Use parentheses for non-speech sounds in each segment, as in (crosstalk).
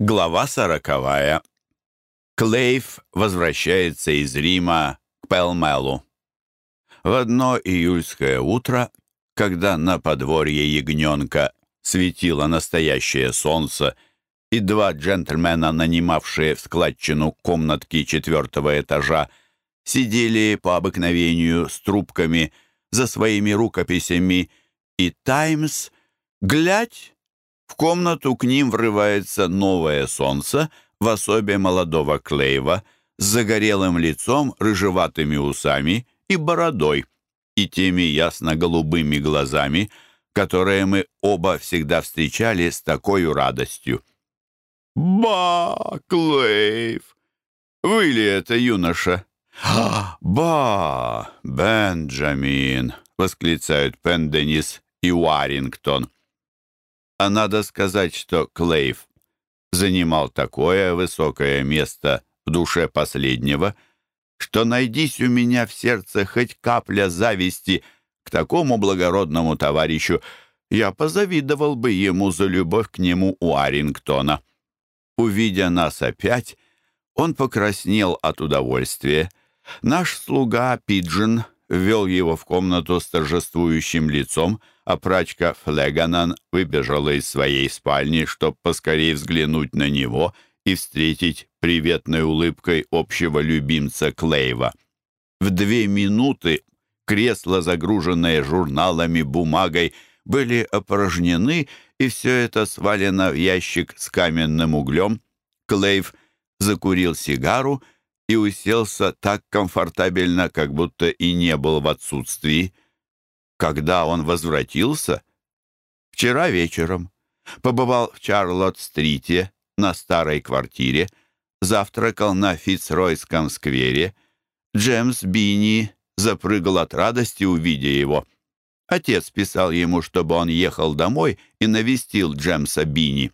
Глава сороковая. Клейв возвращается из Рима к Пелмелу. В одно июльское утро, когда на подворье ягненка светило настоящее солнце, и два джентльмена, нанимавшие в складчину комнатки четвертого этажа, сидели по обыкновению с трубками за своими рукописями, и «Таймс», глядь, в комнату к ним врывается новое солнце в особе молодого Клейва с загорелым лицом, рыжеватыми усами и бородой, и теми ясно-голубыми глазами, которые мы оба всегда встречали с такой радостью. «Ба, Клейв! Вы ли это, юноша?» «Ба, Бенджамин!» — восклицают Пенденис и Уарингтон. А надо сказать, что Клейв занимал такое высокое место в душе последнего, что найдись у меня в сердце хоть капля зависти к такому благородному товарищу, я позавидовал бы ему за любовь к нему у Арингтона. Увидя нас опять, он покраснел от удовольствия. Наш слуга Пиджин ввел его в комнату с торжествующим лицом, а прачка Флеганан выбежала из своей спальни, чтобы поскорее взглянуть на него и встретить приветной улыбкой общего любимца Клейва. В две минуты кресла, загруженные журналами, бумагой, были опорожнены, и все это свалено в ящик с каменным углем. Клейв закурил сигару и уселся так комфортабельно, как будто и не был в отсутствии. Когда он возвратился? Вчера вечером. Побывал в Чарлотт-стрите на старой квартире, завтракал на Фицройском сквере. Джемс Бини запрыгал от радости, увидя его. Отец писал ему, чтобы он ехал домой и навестил Джемса Бини.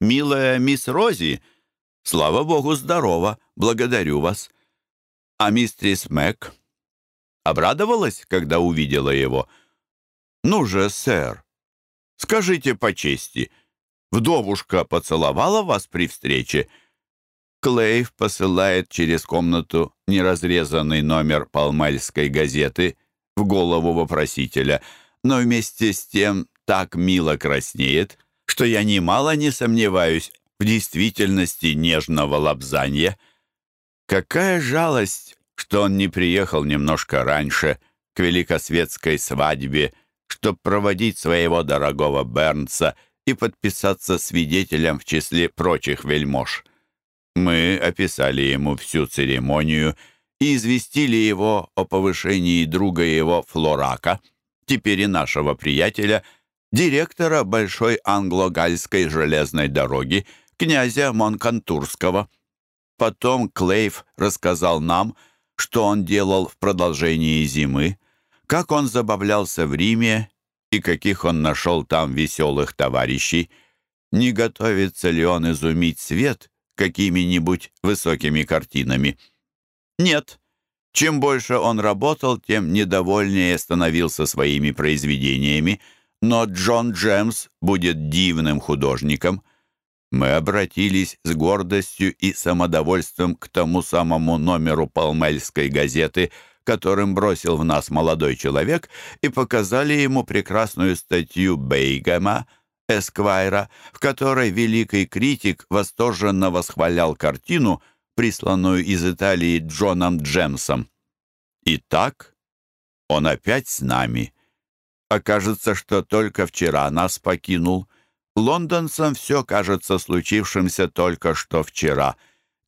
«Милая мисс Рози, слава богу, здорова, благодарю вас». А мистерис Мэг обрадовалась, когда увидела его. «Ну же, сэр, скажите по чести, вдовушка поцеловала вас при встрече?» Клейв посылает через комнату неразрезанный номер палмельской газеты в голову вопросителя, но вместе с тем так мило краснеет, что я немало не сомневаюсь в действительности нежного лапзанья. Какая жалость, что он не приехал немножко раньше к великосветской свадьбе, чтобы проводить своего дорогого Бернса и подписаться свидетелем в числе прочих вельмож. Мы описали ему всю церемонию и известили его о повышении друга его Флорака, теперь и нашего приятеля, директора Большой англо-гальской железной дороги, князя Монкантурского. Потом Клейв рассказал нам, что он делал в продолжении зимы, как он забавлялся в Риме и каких он нашел там веселых товарищей. Не готовится ли он изумить свет какими-нибудь высокими картинами? Нет. Чем больше он работал, тем недовольнее становился своими произведениями, но Джон Джемс будет дивным художником — мы обратились с гордостью и самодовольством к тому самому номеру Палмельской газеты, которым бросил в нас молодой человек, и показали ему прекрасную статью Бейгема, Эсквайра, в которой великий критик восторженно восхвалял картину, присланную из Италии Джоном Джемсом. Итак, он опять с нами. Окажется, что только вчера нас покинул — Лондонцам все кажется случившимся только что вчера.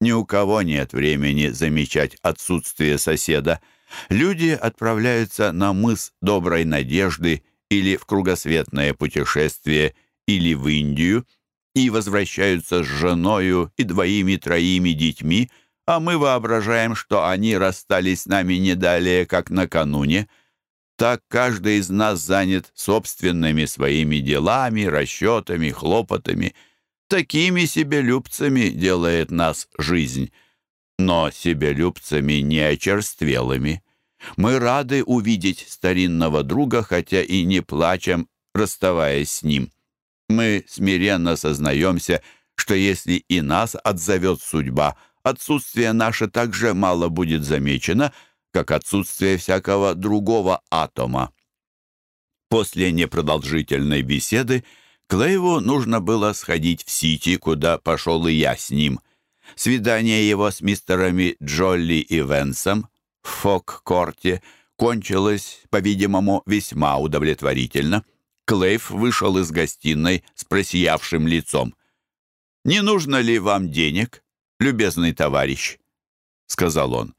Ни у кого нет времени замечать отсутствие соседа. Люди отправляются на мыс Доброй Надежды или в кругосветное путешествие, или в Индию, и возвращаются с женою и двоими-троими детьми, а мы воображаем, что они расстались с нами не далее, как накануне – так каждый из нас занят собственными своими делами, расчетами, хлопотами. Такими себелюбцами делает нас жизнь. Но себелюбцами не очерствелыми. Мы рады увидеть старинного друга, хотя и не плачем, расставаясь с ним. Мы смиренно сознаемся, что если и нас отзовет судьба, отсутствие наше также мало будет замечено, как отсутствие всякого другого атома. После непродолжительной беседы Клейву нужно было сходить в Сити, куда пошел и я с ним. Свидание его с мистерами Джолли и Венсом в Фок-корте кончилось, по-видимому, весьма удовлетворительно. Клейв вышел из гостиной с просиявшим лицом. «Не нужно ли вам денег, любезный товарищ?» — сказал он.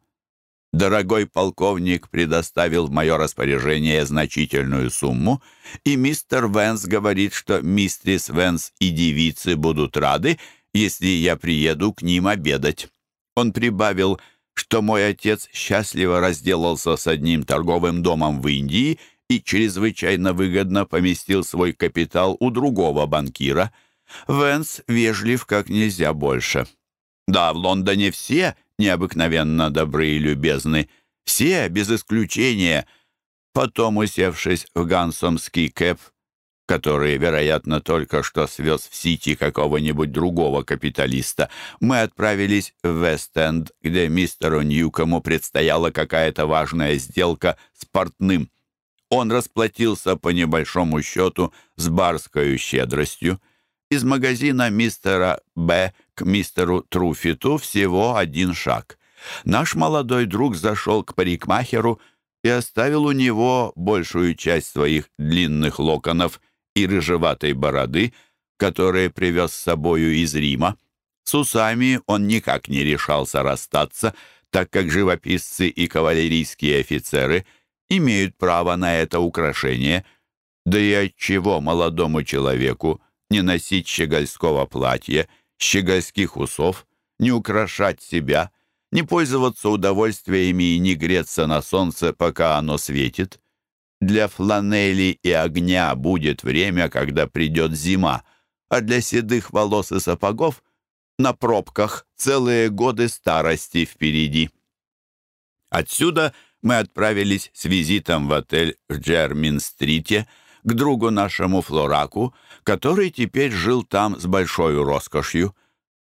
Дорогой полковник предоставил в мое распоряжение значительную сумму, и мистер Венс говорит, что мистерис Венс и девицы будут рады, если я приеду к ним обедать. Он прибавил, что мой отец счастливо разделался с одним торговым домом в Индии и чрезвычайно выгодно поместил свой капитал у другого банкира. Венс вежлив как нельзя больше. Да, в Лондоне все необыкновенно добры и любезны. Все, без исключения. Потом, усевшись в гансомский кэп, который, вероятно, только что свез в Сити какого-нибудь другого капиталиста, мы отправились в Вест-Энд, где мистеру Ньюкому предстояла какая-то важная сделка с портным. Он расплатился по небольшому счету с барской щедростью. Из магазина мистера Б к мистеру Труфиту всего один шаг. Наш молодой друг зашел к парикмахеру и оставил у него большую часть своих длинных локонов и рыжеватой бороды, которые привез с собою из Рима. С усами он никак не решался расстаться, так как живописцы и кавалерийские офицеры имеют право на это украшение. Да и отчего молодому человеку не носить щегольского платья, щегольских усов, не украшать себя, не пользоваться удовольствиями и не греться на солнце, пока оно светит. Для фланели и огня будет время, когда придет зима, а для седых волос и сапогов на пробках целые годы старости впереди. Отсюда мы отправились с визитом в отель в Джермин-стрите, к другу нашему Флораку, который теперь жил там с большой роскошью.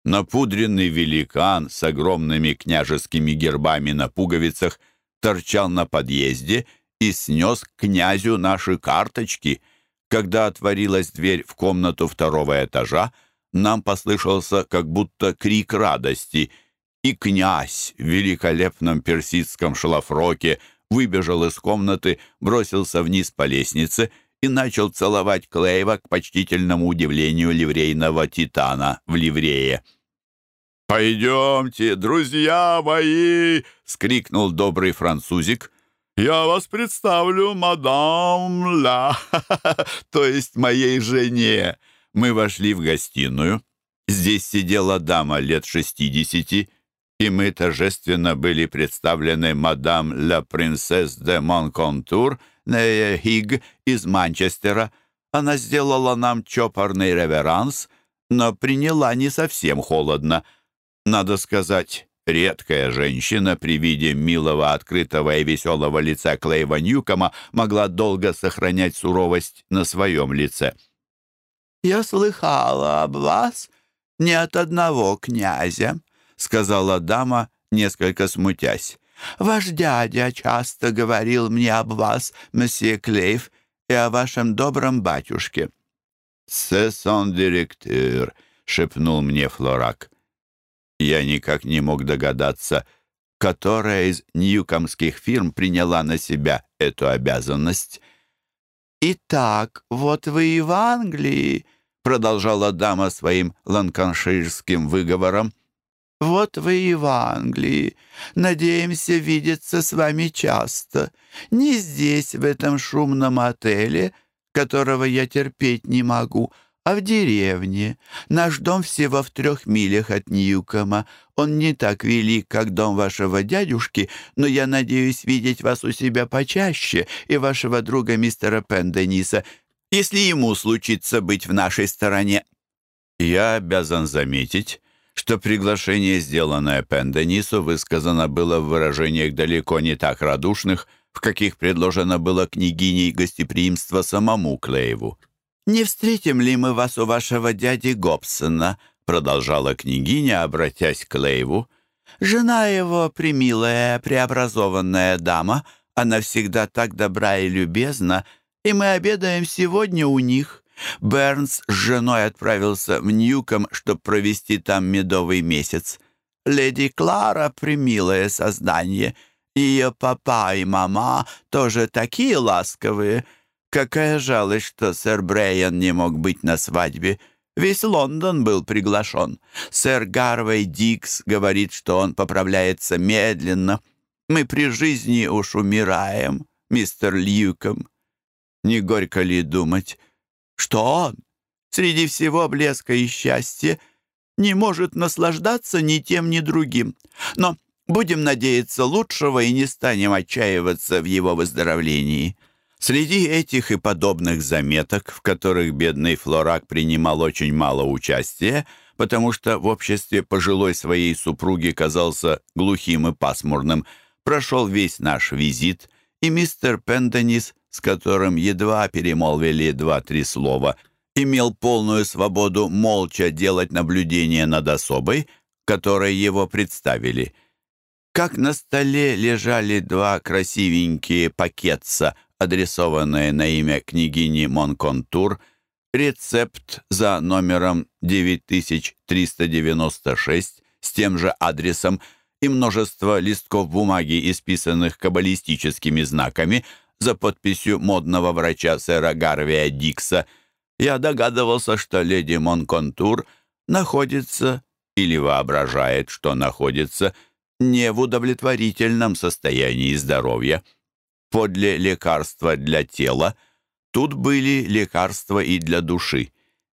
Напудренный великан с огромными княжескими гербами на пуговицах торчал на подъезде и снес князю наши карточки. Когда отворилась дверь в комнату второго этажа, нам послышался как будто крик радости, и князь в великолепном персидском шлафроке выбежал из комнаты, бросился вниз по лестнице — и начал целовать Клейва к почтительному удивлению ливрейного титана в ливрее. «Пойдемте, друзья мои!» — скрикнул добрый французик. «Я вас представлю, мадам Ла, (laughs) то есть моей жене». Мы вошли в гостиную. Здесь сидела дама лет шестидесяти, и мы торжественно были представлены мадам ла принцесс де Монконтур — Нея Хиг из Манчестера. Она сделала нам чопорный реверанс, но приняла не совсем холодно. Надо сказать, редкая женщина при виде милого, открытого и веселого лица Клейва Ньюкома могла долго сохранять суровость на своем лице. «Я слыхала об вас не от одного князя», — сказала дама, несколько смутясь. Ваш дядя часто говорил мне об вас, месье Клейв, и о вашем добром батюшке». «Це сон директор», — шепнул мне Флорак. Я никак не мог догадаться, которая из ньюкомских фирм приняла на себя эту обязанность. «Итак, вот вы и в Англии», — продолжала дама своим ланканширским выговором. Вот вы и в Англии. Надеемся видеться с вами часто. Не здесь, в этом шумном отеле, которого я терпеть не могу, а в деревне. Наш дом всего в трех милях от Ньюкома. Он не так велик, как дом вашего дядюшки, но я надеюсь видеть вас у себя почаще и вашего друга мистера Пендениса, если ему случится быть в нашей стороне. Я обязан заметить, что приглашение, сделанное Пенденису, высказано было в выражениях далеко не так радушных, в каких предложено было княгиней гостеприимство самому Клейву. «Не встретим ли мы вас у вашего дяди Гобсона?» продолжала княгиня, обратясь к Лейву. «Жена его, примилая, преобразованная дама, она всегда так добра и любезна, и мы обедаем сегодня у них. Бернс с женой отправился в Ньюком, чтобы провести там медовый месяц. Леди Клара — примилое создание. Ее папа и мама тоже такие ласковые. Какая жалость, что сэр Брейан не мог быть на свадьбе. Весь Лондон был приглашен. Сэр Гарвей Дикс говорит, что он поправляется медленно. Мы при жизни уж умираем, мистер Льюком. Не горько ли думать, что он среди всего блеска и счастья не может наслаждаться ни тем, ни другим. Но будем надеяться лучшего и не станем отчаиваться в его выздоровлении. Среди этих и подобных заметок, в которых бедный Флорак принимал очень мало участия, потому что в обществе пожилой своей супруги казался глухим и пасмурным, прошел весь наш визит, и мистер Пенденис, с которым едва перемолвили два-три слова, имел полную свободу молча делать наблюдение над особой, которой его представили. Как на столе лежали два красивенькие пакетца адресованное на имя княгини Монконтур, рецепт за номером 9396 с тем же адресом и множество листков бумаги, исписанных каббалистическими знаками за подписью модного врача сэра Гарвия Дикса, я догадывался, что леди Монконтур находится или воображает, что находится не в удовлетворительном состоянии здоровья подле лекарства для тела, тут были лекарства и для души.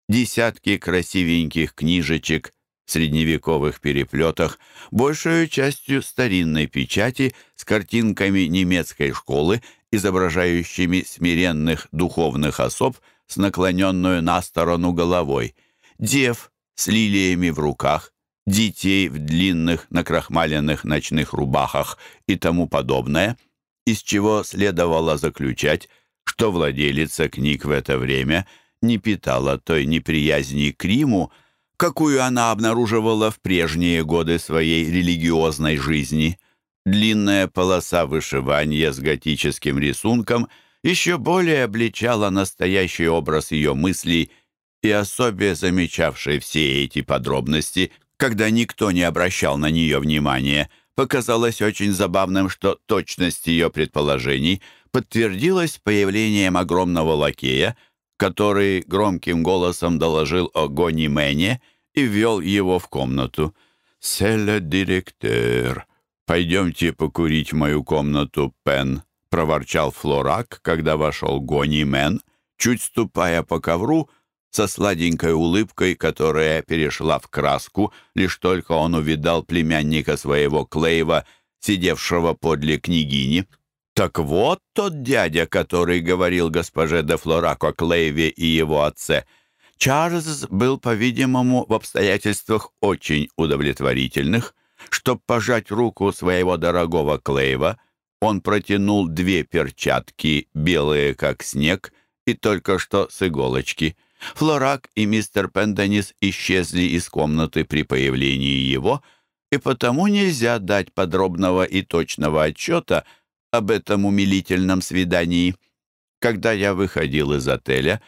Десятки красивеньких книжечек в средневековых переплетах, большую частью старинной печати с картинками немецкой школы, изображающими смиренных духовных особ с наклоненную на сторону головой, дев с лилиями в руках, детей в длинных накрахмаленных ночных рубахах и тому подобное — из чего следовало заключать, что владелица книг в это время не питала той неприязни к Риму, какую она обнаруживала в прежние годы своей религиозной жизни. Длинная полоса вышивания с готическим рисунком еще более обличала настоящий образ ее мыслей и особенно замечавшей все эти подробности, когда никто не обращал на нее внимания – Показалось очень забавным, что точность ее предположений подтвердилась появлением огромного лакея, который громким голосом доложил о Гони Мэне и ввел его в комнату. «Селя директор, пойдемте покурить в мою комнату, Пен», — проворчал Флорак, когда вошел Гони Мэн, чуть ступая по ковру, со сладенькой улыбкой, которая перешла в краску, лишь только он увидал племянника своего Клейва, сидевшего подле княгини. Так вот тот дядя, который говорил госпоже де Флорак о Клейве и его отце. Чарльз был, по-видимому, в обстоятельствах очень удовлетворительных. Чтобы пожать руку своего дорогого Клейва, он протянул две перчатки, белые как снег, и только что с иголочки — Флорак и мистер Пенденис исчезли из комнаты при появлении его, и потому нельзя дать подробного и точного отчета об этом умилительном свидании. Когда я выходил из отеля,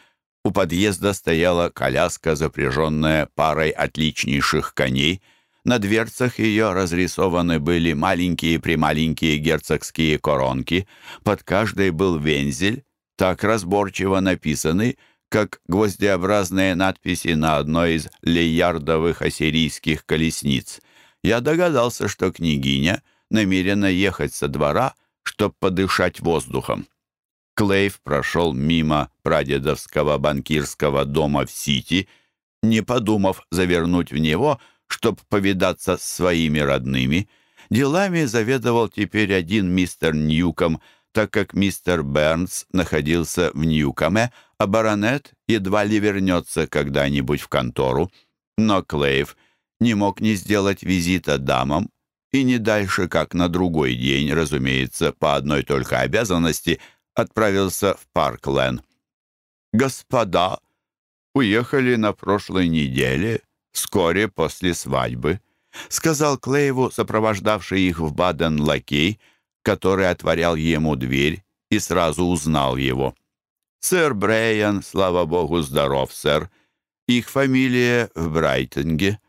у подъезда стояла коляска, запряженная парой отличнейших коней. На дверцах ее разрисованы были маленькие-прималенькие герцогские коронки. Под каждой был вензель, так разборчиво написанный, как гвоздеобразные надписи на одной из леярдовых ассирийских колесниц. Я догадался, что княгиня намерена ехать со двора, чтобы подышать воздухом. Клейв прошел мимо прадедовского банкирского дома в Сити, не подумав завернуть в него, чтобы повидаться с своими родными. Делами заведовал теперь один мистер Ньюком — так как мистер Бернс находился в Ньюкаме, а баронет едва ли вернется когда-нибудь в контору. Но Клейв не мог не сделать визита дамам, и не дальше, как на другой день, разумеется, по одной только обязанности, отправился в Парк-Лен. «Господа, уехали на прошлой неделе», вскоре после свадьбы, сказал Клейву, сопровождавший их в Баден лакей, который отворял ему дверь и сразу узнал его. «Сэр Брейан, слава богу, здоров, сэр. Их фамилия в Брайтонге.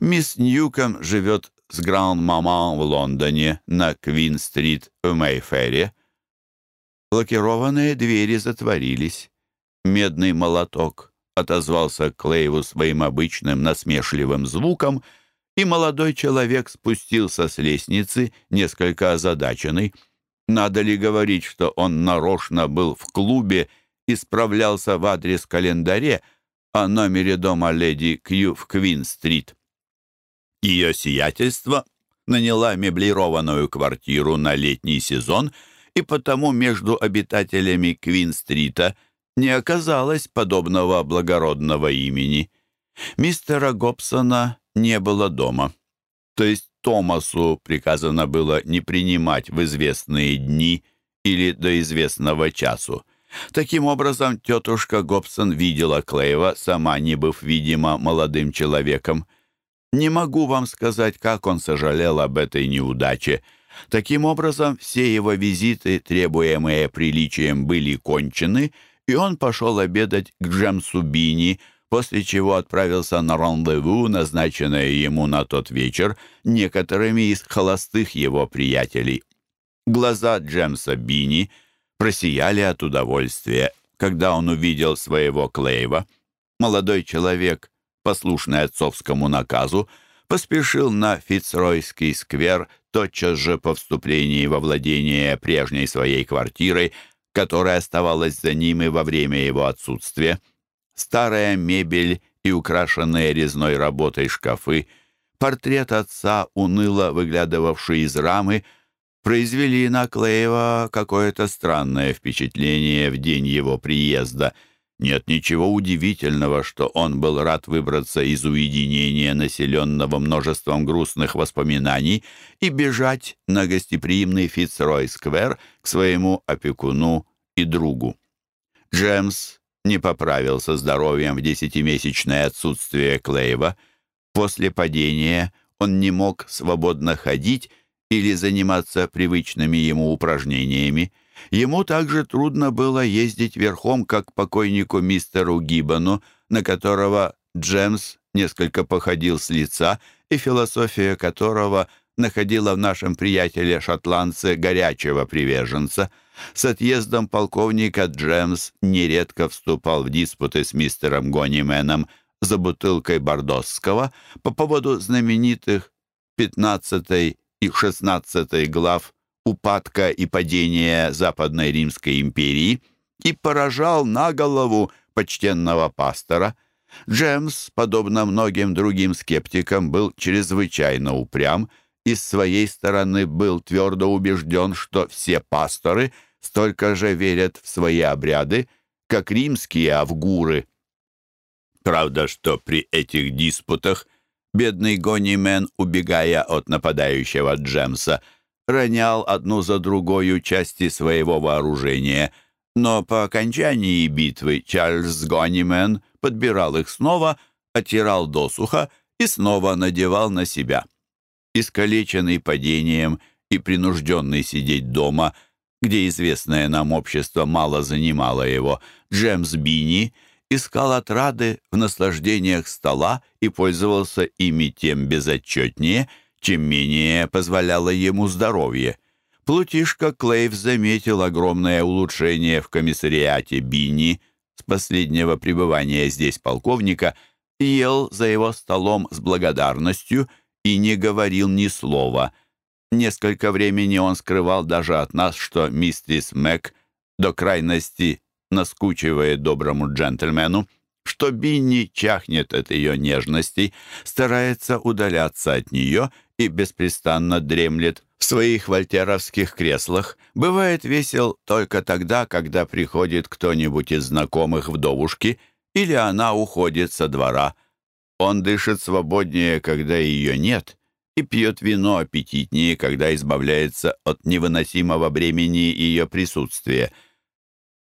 Мисс Ньюком живет с Гранд-Маман в Лондоне на Квин-стрит в Мейфере». Лакированные двери затворились. Медный молоток отозвался Клейву своим обычным насмешливым звуком, и молодой человек спустился с лестницы, несколько озадаченный. Надо ли говорить, что он нарочно был в клубе и справлялся в адрес-календаре о номере дома леди Кью в Квин-стрит? Ее сиятельство наняла меблированную квартиру на летний сезон, и потому между обитателями Квин-стрита – не оказалось подобного благородного имени. Мистера Гобсона не было дома. То есть Томасу приказано было не принимать в известные дни или до известного часу. Таким образом, тетушка Гобсон видела Клейва, сама не быв, видимо, молодым человеком. Не могу вам сказать, как он сожалел об этой неудаче. Таким образом, все его визиты, требуемые приличием, были кончены — и он пошел обедать к Джемсу Бини, после чего отправился на рандеву, назначенное ему на тот вечер, некоторыми из холостых его приятелей. Глаза Джемса Бини просияли от удовольствия, когда он увидел своего Клейва. Молодой человек, послушный отцовскому наказу, поспешил на Фицройский сквер тотчас же по вступлении во владение прежней своей квартирой, которая оставалась за ним и во время его отсутствия. Старая мебель и украшенные резной работой шкафы, портрет отца, уныло выглядывавший из рамы, произвели на Клеева какое-то странное впечатление в день его приезда — нет ничего удивительного, что он был рад выбраться из уединения, населенного множеством грустных воспоминаний, и бежать на гостеприимный Фицрой-сквер к своему опекуну и другу. Джемс не поправился здоровьем в десятимесячное отсутствие Клейва. После падения он не мог свободно ходить или заниматься привычными ему упражнениями. Ему также трудно было ездить верхом, как покойнику мистеру Гиббону, на которого Джемс несколько походил с лица, и философия которого находила в нашем приятеле-шотландце горячего приверженца. С отъездом полковника Джемс нередко вступал в диспуты с мистером Гонименом за бутылкой Бордосского по поводу знаменитых 15 и 16 глав упадка и падения Западной Римской империи и поражал на голову почтенного пастора. Джемс, подобно многим другим скептикам, был чрезвычайно упрям и с своей стороны был твердо убежден, что все пасторы столько же верят в свои обряды, как римские авгуры. Правда, что при этих диспутах бедный Гонимен, убегая от нападающего Джемса, ронял одну за другою части своего вооружения, но по окончании битвы Чарльз Гонимен подбирал их снова, оттирал досуха и снова надевал на себя. Искалеченный падением и принужденный сидеть дома, где известное нам общество мало занимало его, Джемс Бини искал отрады в наслаждениях стола и пользовался ими тем безотчетнее – чем менее позволяло ему здоровье. Плутишка Клейв заметил огромное улучшение в комиссариате Бини с последнего пребывания здесь полковника, ел за его столом с благодарностью и не говорил ни слова. Несколько времени он скрывал даже от нас, что мистерис Мэг до крайности наскучивает доброму джентльмену, что Бинни чахнет от ее нежностей, старается удаляться от нее и беспрестанно дремлет в своих вольтеровских креслах, бывает весел только тогда, когда приходит кто-нибудь из знакомых вдовушки или она уходит со двора. Он дышит свободнее, когда ее нет, и пьет вино аппетитнее, когда избавляется от невыносимого бремени ее присутствия.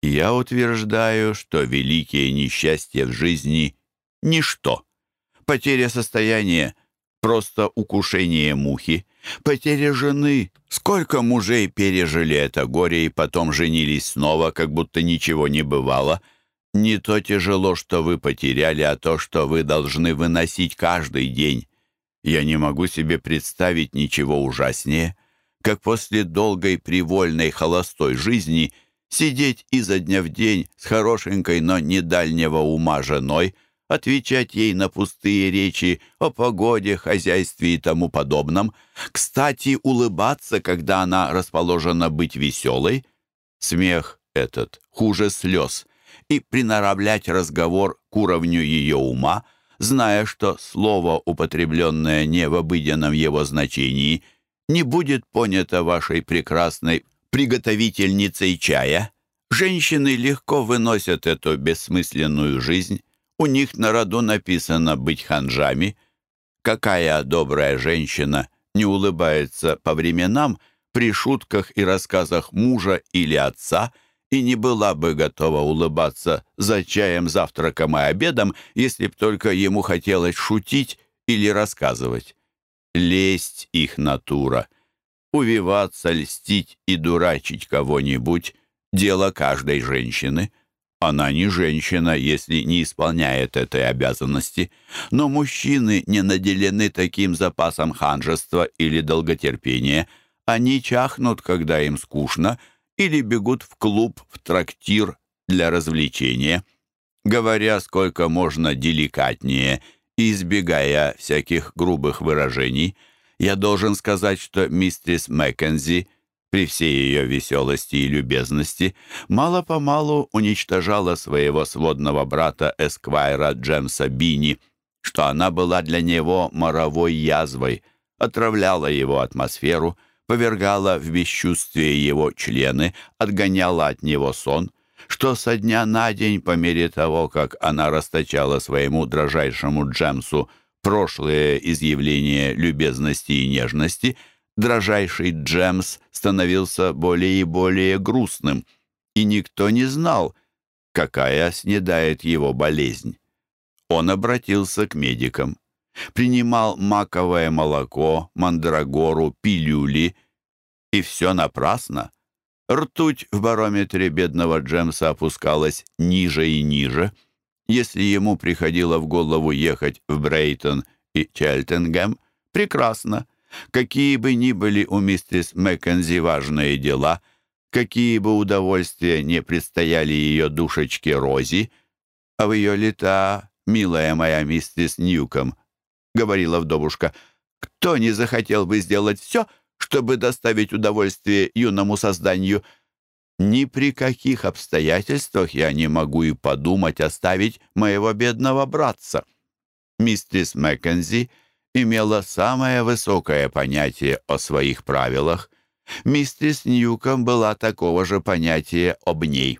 Я утверждаю, что великие несчастья в жизни — ничто Потеря состояния — просто укушение мухи. Потеря жены. Сколько мужей пережили это горе и потом женились снова, как будто ничего не бывало. Не то тяжело, что вы потеряли, а то, что вы должны выносить каждый день. Я не могу себе представить ничего ужаснее, как после долгой привольной холостой жизни сидеть изо дня в день с хорошенькой, но не дальнего ума женой, отвечать ей на пустые речи о погоде, хозяйстве и тому подобном, кстати, улыбаться, когда она расположена быть веселой. Смех этот хуже слез, и приноравлять разговор к уровню ее ума, зная, что слово, употребленное не в обыденном его значении, не будет понято вашей прекрасной приготовительницей чая. Женщины легко выносят эту бессмысленную жизнь, у них на роду написано быть ханжами. Какая добрая женщина не улыбается по временам при шутках и рассказах мужа или отца и не была бы готова улыбаться за чаем, завтраком и обедом, если б только ему хотелось шутить или рассказывать. Лесть их натура. Увиваться, льстить и дурачить кого-нибудь — дело каждой женщины — она не женщина, если не исполняет этой обязанности, но мужчины не наделены таким запасом ханжества или долготерпения. Они чахнут, когда им скучно, или бегут в клуб, в трактир для развлечения. Говоря сколько можно деликатнее и избегая всяких грубых выражений, я должен сказать, что мистерис Маккензи — при всей ее веселости и любезности, мало-помалу уничтожала своего сводного брата Эсквайра Джемса Бини, что она была для него моровой язвой, отравляла его атмосферу, повергала в бесчувствие его члены, отгоняла от него сон, что со дня на день, по мере того, как она расточала своему дрожайшему Джемсу прошлые изъявления любезности и нежности — дрожайший Джемс становился более и более грустным, и никто не знал, какая снедает его болезнь. Он обратился к медикам, принимал маковое молоко, мандрагору, пилюли, и все напрасно. Ртуть в барометре бедного Джемса опускалась ниже и ниже. Если ему приходило в голову ехать в Брейтон и Челтенгем, прекрасно. Какие бы ни были у миссис Маккензи важные дела, какие бы удовольствия не предстояли ее душечке Рози, а в ее лета, милая моя миссис Ньюком, говорила вдовушка, кто не захотел бы сделать все, чтобы доставить удовольствие юному созданию? Ни при каких обстоятельствах я не могу и подумать оставить моего бедного братца. Миссис Маккензи — имела самое высокое понятие о своих правилах. Мистерс Ньюком была такого же понятия об ней.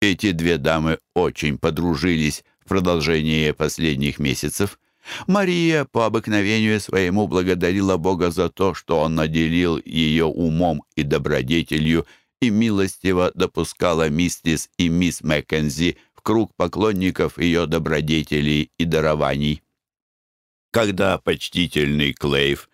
Эти две дамы очень подружились в продолжение последних месяцев. Мария по обыкновению своему благодарила Бога за то, что Он наделил ее умом и добродетелью и милостиво допускала миссис и мисс Маккензи в круг поклонников ее добродетелей и дарований. Когда почтительный Клейв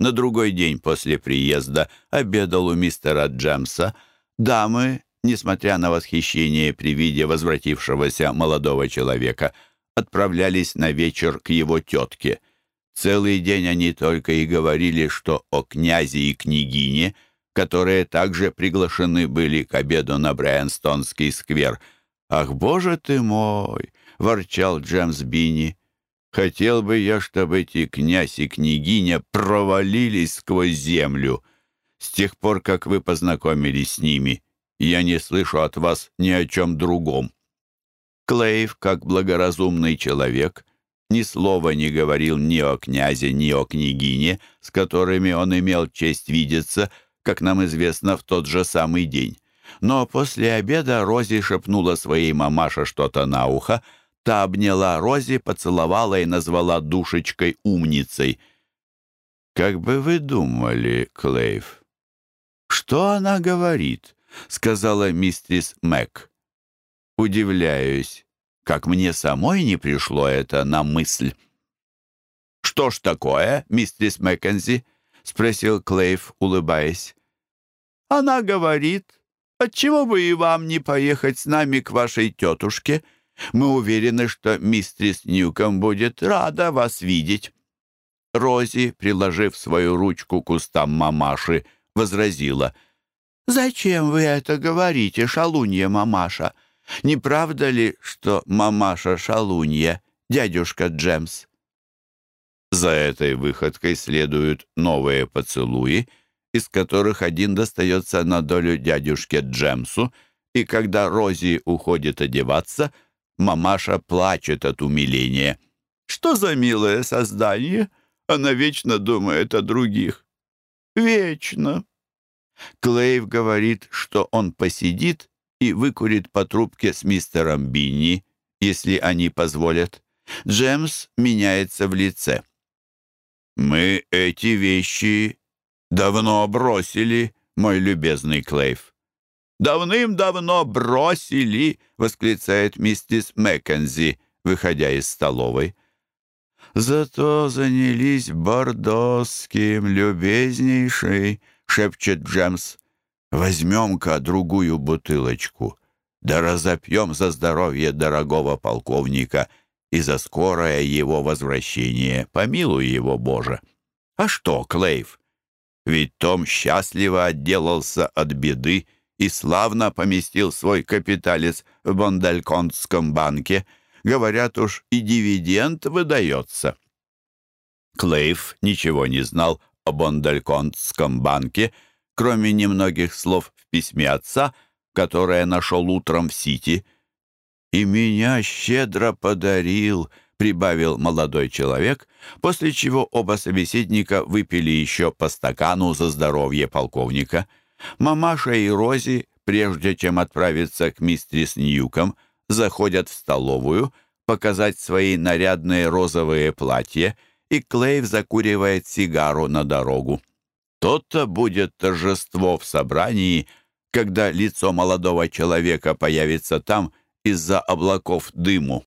на другой день после приезда обедал у мистера Джемса, дамы, несмотря на восхищение при виде возвратившегося молодого человека, отправлялись на вечер к его тетке. Целый день они только и говорили, что о князе и княгине, которые также приглашены были к обеду на Брэнстонский сквер. «Ах, боже ты мой!» — ворчал Джемс Бинни. Хотел бы я, чтобы эти князь и княгиня провалились сквозь землю. С тех пор, как вы познакомились с ними, я не слышу от вас ни о чем другом». Клейв, как благоразумный человек, ни слова не говорил ни о князе, ни о княгине, с которыми он имел честь видеться, как нам известно, в тот же самый день. Но после обеда Рози шепнула своей мамаше что-то на ухо, Та обняла Рози, поцеловала и назвала душечкой умницей. «Как бы вы думали, Клейв?» «Что она говорит?» — сказала мистерис Мэг. «Удивляюсь, как мне самой не пришло это на мысль». «Что ж такое, мистерис Маккензи?» — спросил Клейв, улыбаясь. «Она говорит, отчего бы и вам не поехать с нами к вашей тетушке? Мы уверены, что мистерис Ньюком будет рада вас видеть». Рози, приложив свою ручку к устам мамаши, возразила. «Зачем вы это говорите, шалунья мамаша? Не правда ли, что мамаша шалунья, дядюшка Джемс?» За этой выходкой следуют новые поцелуи, из которых один достается на долю дядюшке Джемсу, и когда Рози уходит одеваться, мамаша плачет от умиления. «Что за милое создание? Она вечно думает о других. Вечно!» Клейв говорит, что он посидит и выкурит по трубке с мистером Бинни, если они позволят. Джемс меняется в лице. «Мы эти вещи давно бросили, мой любезный Клейв». «Давным-давно бросили!» — восклицает миссис Маккензи, выходя из столовой. «Зато занялись бордосским, любезнейший», — шепчет Джемс. «Возьмем-ка другую бутылочку, да разопьем за здоровье дорогого полковника и за скорое его возвращение. Помилуй его, Боже!» «А что, Клейв? Ведь Том счастливо отделался от беды и славно поместил свой капиталец в Бондальконтском банке. Говорят уж, и дивиденд выдается». Клейв ничего не знал о Бондальконтском банке, кроме немногих слов в письме отца, которое нашел утром в Сити. «И меня щедро подарил», — прибавил молодой человек, после чего оба собеседника выпили еще по стакану за здоровье полковника. Мамаша и Рози, прежде чем отправиться к мистерис Ньюком, заходят в столовую показать свои нарядные розовые платья — и Клейв закуривает сигару на дорогу. То-то будет торжество в собрании, когда лицо молодого человека появится там из-за облаков дыму.